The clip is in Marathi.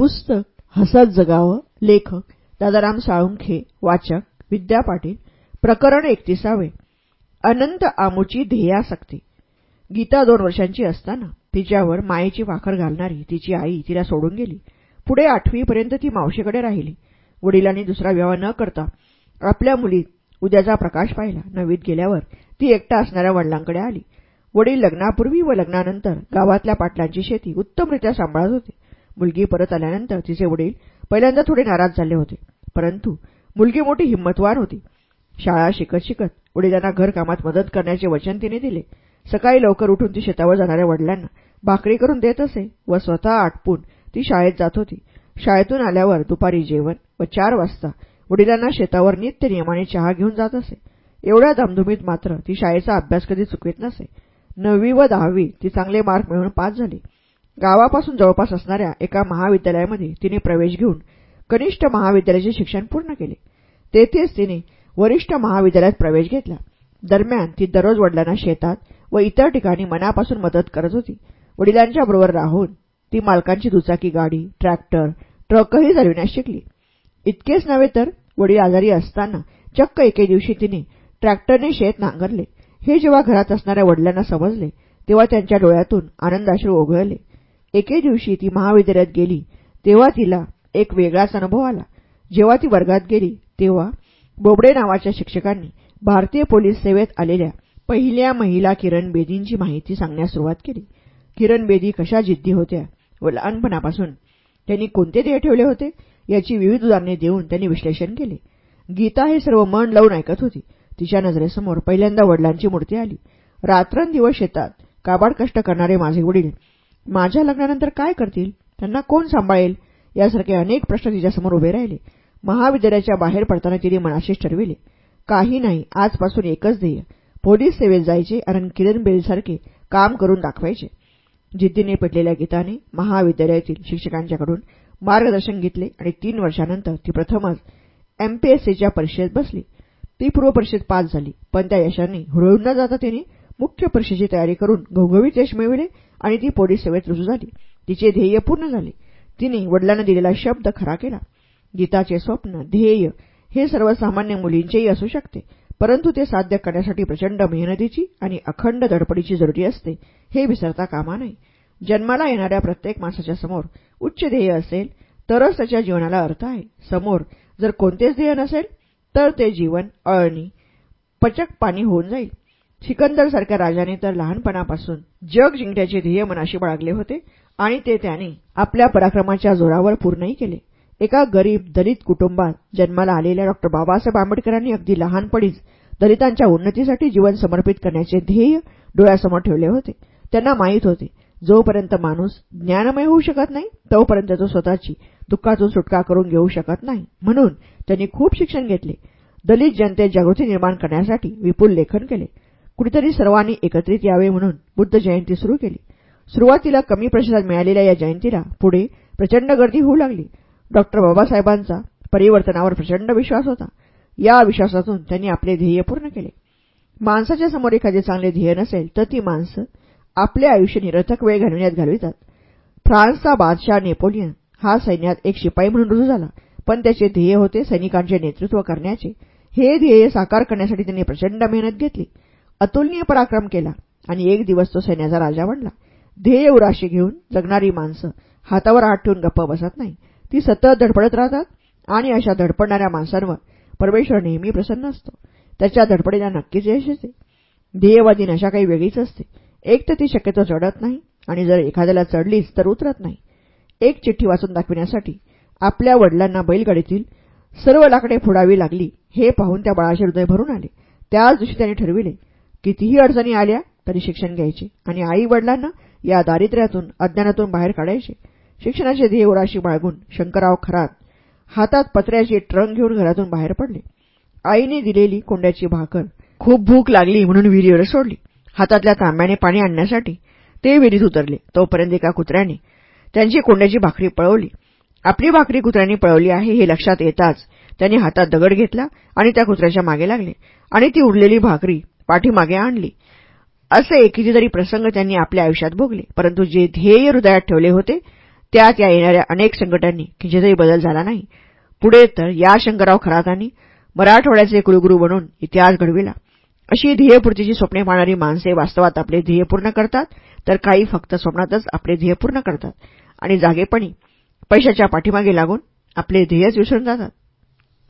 पुस्तक हसत जगावं लेखक दादाराम साळुंखे वाचक विद्या पाटील प्रकरण एकतीसावे अनंत आमुची ध्येयासक्ती. गीता दोन वर्षांची असताना तिच्यावर मायेची वाखर घालणारी तिची आई तिला सोडून गेली. पुढे आठवीपर्यंत ती मावशीकडे राहिली. वडिलांनी दुसरा विवाह न करता आपल्या मुलीत उद्याचा प्रकाश पाहिला. नवीत गेल्यावर ती एकटा असणाऱ्या वडिलांकडे आली. वडील लग्नापूर्वी व लग्नानंतर गावातल्या पाटलांची शेती उत्तमरित्या सांभाळत होते. मुलगी परत आल्यानंतर तिचे वडील पहिल्यांदा थोडे नाराज झाले होते. परंतु मुलगी मोठी हिंमतवान होती. शाळा शिकत शिकत वडिलांना घरकामात मदत करण्याचे वचन तिने दिले. सकाळी लवकर उठून ती शेतावर जाणाऱ्या वडिलांना भाकरी करून देत असे व स्वतः आटपून ती शाळेत जात होती. शाळेतून आल्यावर दुपारी जेवण व चार वाजता वडिलांना शेतावर नित्य नियमाने चहा घेऊन जात असे. एवढ्या धामधुमीत मात्र ती शाळेचा अभ्यास कधी चुकवीत नसे. नववी व दहावी ती चांगले मार्क मिळवून पास झाली. गावापासून जवळपास असणाऱ्या एका महाविद्यालयामध्ये तिने प्रवेश घेऊन कनिष्ठ महाविद्यालयाचे शिक्षण पूर्ण केले. तेथेच तिने वरिष्ठ महाविद्यालयात प्रवेश घेतला. दरम्यान ती दररोज वडिलांना शेतात व इतर ठिकाणी मनापासून मदत करत होती. वडिलांच्या बरोबर राहून ती मालकांची दुचाकी गाडी ट्रॅक्टर ट्रकही चालविण्यास शिकली. इतकेच नव्हे तर वडील आजारी असताना चक्क एके दिवशी तिने ट्रॅक्टरने शेत नांगरले. हे जेव्हा घरात असणाऱ्या वडिलांना समजले तेव्हा त्यांच्या डोळ्यातून आनंदाश्रू ओघळले. एके दिवशी ती महाविद्यालयात गेली तेव्हा तिला एक वेगळाच अनुभव आला. जेव्हा ती वर्गात गेली तेव्हा बोबडे नावाच्या शिक्षकांनी भारतीय पोलीस सेवेत आलेल्या पहिल्या महिला किरण बेदींची माहिती सांगण्यास सुरुवात केली. किरण बेदी कशा जिद्दी होत्या व लहानपणापासून त्यांनी कोणते ध्येय ठेवले होते याची विविध उदाहरणे देऊन त्यांनी विश्लेषण केले. गीता हे सर्व मन लावून ऐकत होती. तिच्या नजरेसमोर पहिल्यांदा वडिलांची मूर्ती आली. रात्रंदिवस शेतात काबाड कष्ट करणारे माझे वडील माझ्या लग्नानंतर काय करतील? त्यांना कोण सांभाळेल? यासारखे अनेक प्रश्न तिच्यासमोर उभे राहिले. महाविद्यालयाच्या बाहेर पडताना तिने मनाशीच ठरविले. काही नाही आजपासून एकच ध्येय. पोलीस सेवेत जायचे आणि किरण बेलसारखे काम करून दाखवायचे. जिद्दीने पेटलेल्या गीताने महाविद्यालयातील शिक्षकांच्याकडून मार्गदर्शन घेतले आणि तीन वर्षानंतर ती प्रथमच एमपीएससीच्या परीक्षेत बसली. ती पूर्व परीक्षेत पास झाली पण त्या यशाने हुरळून न जाता तिने मुख्य परीक्षेची तयारी करून घवघवीत यश मिळविले आणि ती पोलीस सेवेत रुजू झाली. तिचे ध्येय पूर्ण झाले. तिने वडिलांना दिलेला शब्द खरा केला. गीताचे स्वप्न ध्येय हे सर्वसामान्य मुलींचेही असू शकते परंतु ते साध्य करण्यासाठी प्रचंड मेहनतीची आणि अखंड धडपडीची जरुरी असते हे विसरता कामा नये. जन्माला येणाऱ्या प्रत्येक माणसाच्या समोर उच्च ध्येय असेल तरच त्याच्या जीवनाला अर्थ आहे. समोर जर कोणतेच ध्येय नसेल तर ते जीवन अळणी पचक पाणी होऊन जाईल. सिकंदरसारख्या राजाने तर लहानपणापासून जग जिंकण्याचे ध्येय मनाशी बाळगले होते आणि ते त्याने आपल्या पराक्रमाच्या जोरावर पूर्णही केले. एका गरीब दलित कुटुंबात जन्माला आलेल्या डॉक्टर बाबासाहेब आंबेडकरांनी अगदी लहानपणीच दलितांच्या उन्नतीसाठी जीवन समर्पित करण्याचे ध्येय डोळ्यासमोर ठेवले होते. त्यांना माहीत होते जोपर्यंत माणूस ज्ञानमय होऊ शकत नाही तोपर्यंत तो स्वतःची दुःखातून सुटका करून घेऊ शकत नाही. म्हणून त्यांनी खूप शिक्षण घेतले. दलित जनतेत जागृती निर्माण करण्यासाठी विपुल लेखन केले. कुठेतरी सर्वांनी एकत्रित यावे म्हणून बुद्ध जयंती सुरू केली. सुरुवातीला कमी प्रतिसाद मिळालेल्या या जयंतीला पुढे प्रचंड गर्दी होऊ लागली. डॉक्टर बाबासाहेबांचा परिवर्तनावर प्रचंड विश्वास होता. या विश्वासातून त्यांनी आपले ध्येय पूर्ण केले. माणसाच्या समोर एखादे चांगले ध्येय नसेल तर ती माणसं आपले आयुष्य निरर्थक वेळ घालविण्यात घालवितात. फ्रान्सचा बादशाह नेपोलियन हा सैन्यात एक शिपाई म्हणून रुजू झाला. पण त्याचे ध्येय होते सैनिकांचे नेतृत्व करण्याचे. हे ध्येय साकार करण्यासाठी त्यांनी प्रचंड मेहनत घेतली. अतुलनीय पराक्रम केला आणि एक दिवस तो सैन्याचा राजा बनला. ध्येय उराशी घेऊन जगणारी माणसं हातावर हात ठेवून गप्प बसत नाही. ती सतत धडपडत राहतात आणि अशा धडपडणाऱ्या माणसांवर परमेश्वर नेहमी प्रसन्न असतो. त्याच्या धडपडीला नक्कीच यश येते. ध्येयवादी नशा काही वेगळीच असते. एक तर ती शक्यतो चढत नाही आणि जर एखाद्याला चढलीच तर उतरत नाही. एक चिठ्ठी वाचून दाखविण्यासाठी आपल्या वडिलांना बैलगाडीतील सर्व लाकडे फोडावी लागली हे पाहून त्या बाळाचे हृदय भरून आले. त्याच दिवशी त्यांनी ठरविले कितीही अडचणी आल्या तरी शिक्षण घ्यायचे. आणि आई वडिलांना या दारिद्र्यातून अज्ञानातून बाहेर काढायचे. शिक्षणाचे ध्येय उराशी बाळगून शंकरराव खरात हातात पत्र्याचे ट्रंक घेऊन घरातून बाहेर पडले. आईने दिलेली कोंड्याची भाकर खूप भूक लागली म्हणून विहिरीवर सोडली. हातातल्या तांब्याने पाणी आणण्यासाठी ते विहिरीत उतरले. तोपर्यंत एका कुत्र्याने त्यांची कोंड्याची भाकरी पळवली. आपली भाकरी कुत्र्याने पळवली आहे हे लक्षात येताच त्यांनी हातात दगड घेतला आणि त्या कुत्र्याच्या मागे लागले आणि ती उरलेली भाकरी पाठीमागे आणली. असे कितीतरी प्रसंग त्यांनी आपल्या आयुष्यात भोगले परंतु जे ध्येय हृदयात ठेवले होते त्यात या येणाऱ्या अनेक संकटांनी कितीतरी बदल झाला नाही. पुढे तर या शंकरराव खरातांनी मराठवाड्याचे कुलगुरू बनून इतिहास घडविला. अशी ध्येयपूर्तीची स्वप्ने पाहणारी माणसे वास्तवात आपले ध्येय पूर्ण करतात तर काही फक्त स्वप्नातच आपले ध्येय पूर्ण करतात आणि जागेपणी पैशाच्या पाठीमागे लागून आपले ध्येयच विसरून जातात.